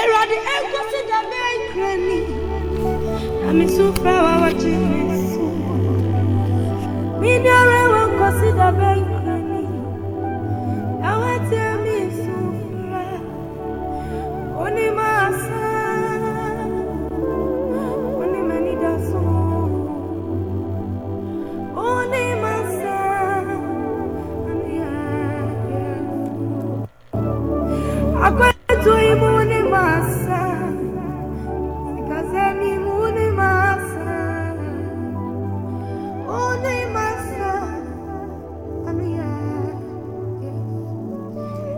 Erade ekosi da be krani. Ami sufra wa wachi mesu. Mini ore wa kosi da be krani. Awati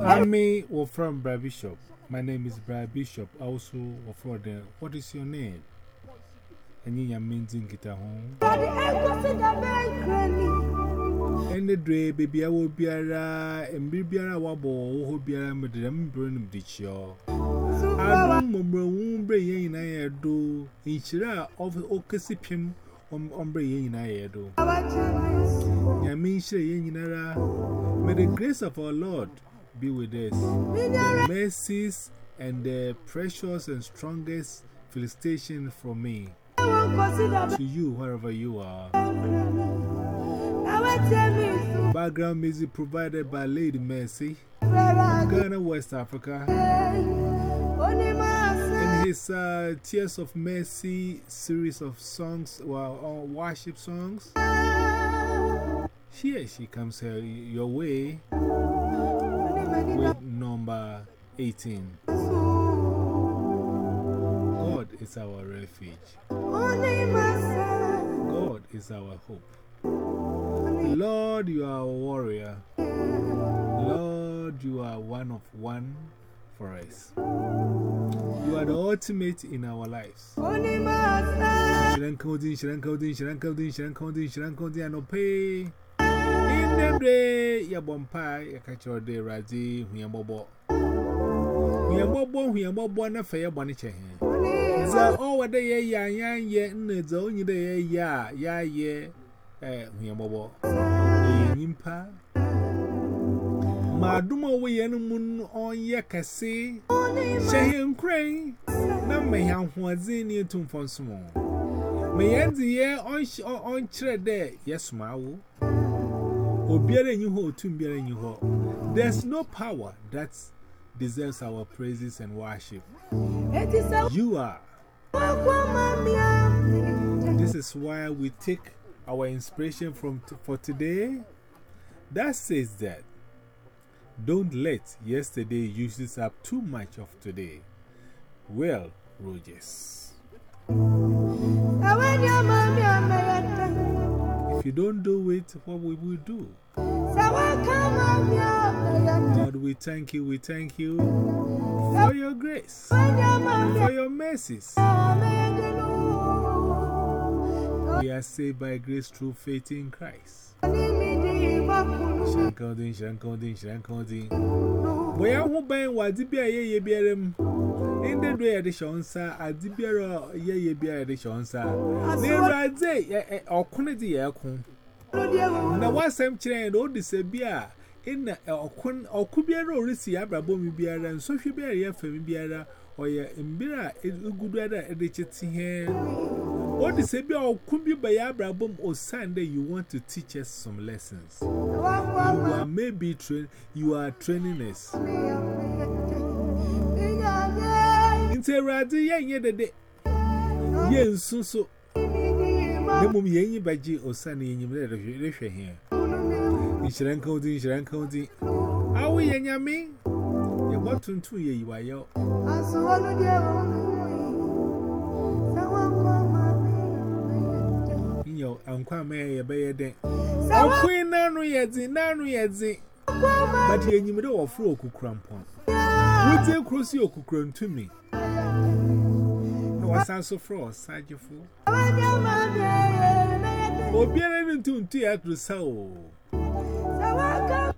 Ami or from Brad Bishop. My name is Brad Bishop. Also, from the, what is your name? And you are meaning get home. And the day, baby, I will be a and be a wobble, who be a madam burn ditch yo. I don't remember womb brain I do. In Shira of Okasipim on brain I do. Yamin Shira, may the grace of our Lord be with us. The mercies and the precious and strongest felicitation from me wa kosi da to you wherever you are. Background music provided by Lady Mercy, Ghana, West Africa. In his uh, Tears of Mercy series of songs, well, uh, worship songs, here she comes uh, your way Oni mani da with number 18. God is our refuge. God is our hope. Lord, you are a warrior. Lord, you are one of one for us. You are the ultimate in our lives. Oni masa Shiran Kodin, Shiran Kodin, Shiran Kodin, Shiran Kodin, Shiran Kodin, and pay. Nemre, your bompa, your catcher, the Razi, Huyambobo. Huyambobo, Huyambobo, and a fair bonniche. Oh, a day, ya, ya, ya, and it's only day, ya, ya, ya, e, Huyambobo. Yimpa. Maduma, we any moon on ya case. Shahin crane. Nam may have one zinian tomb for small. May end the year on chere there, yes, my. Obiara nyi ho otum biara nyi ho there's no power that deserves our praises and worship you are This is why we take our inspiration from for today. That says that don't let yesterday use uses up too much of today. Well, Rogers, you don't do it, what will we do? Sawaka mamia meyata Lord, we thank you, we thank you for your grace, for your mercies. We are saved by grace through faith in Christ. Nimidi bakunu Shankodin, Boy, I won't buy what the beer ye be him. In the day edition, sir, I did beer ye be edition, sir. Near right day or quantity aircon. Now, what's some chain old this a beer? In the or could be a row, receive Abrabomi beer and so she bear ye for me beer. or your Embira. is good weather at the chitty here. What is a b e or by Abraham or Sunday you want to teach us some lessons. You are maybe train, you are training us. Interradi, yeah, yeah, the day. Yes, so so. The mum yenny by G or Sunday in your letter here. Insurance county, insurance county. Are we any? You to into you are yo. I saw the queen, none yedzi, none yedzi. But ye knew the old frock who crampon. Would you cross your cookron to me? No, I sound so frost, sad you fool. Oh, be an end at the soul.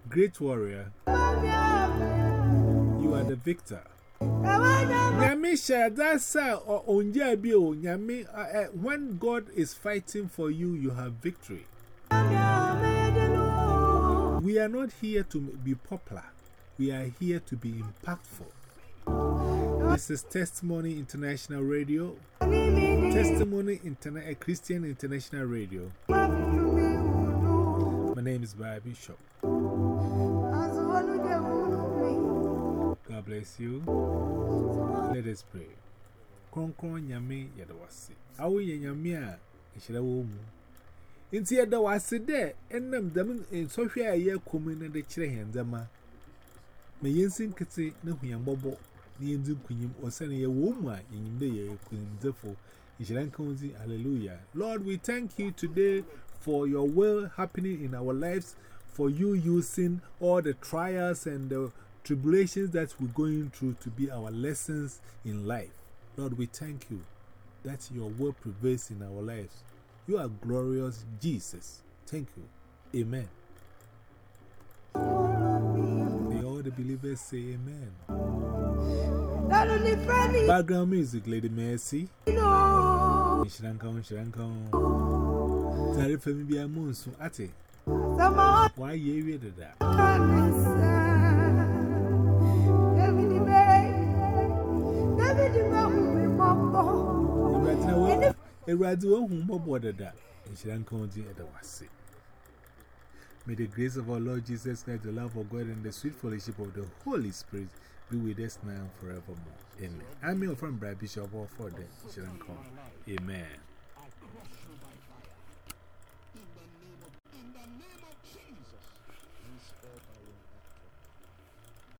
Great warrior. Are the victor. Nyamisha, that's or Onjabio, Nyami, uh, uh, when God is fighting for you, you have victory. We are not here to be popular, we are here to be impactful. This is Testimony International Radio. Testimony Interna uh, Christian International Radio. My name is Barry Bishop. Bless you. Let us pray. Kronkron Yami Yadawasi. Awu Yamia, Ishira Womu. Inti Yadawasi de, and them them in Sophia year coming and the Chirehenzama. May Yensin Kitty, no Yambobo, the Yenzu Queen, or sending a woman in the year Queen Zepho. Hallelujah. Lord, we thank you today for your will happening in our lives, for you using all the trials and the tribulations that we're going through to be our lessons in life. Lord, we thank you that your word prevails in our lives. You are glorious, Jesus. Thank you. Amen. May all the believers say amen. Background music, Lady Mercy. Shrankan, Shrankan. Tariff me be a. Ate. Why ye read that? May the grace of our Lord Jesus Christ, the love of God, and the sweet fellowship of the Holy Spirit be with us now and forevermore. Amen. I'm your friend, Brad Bishop, all for the Amen.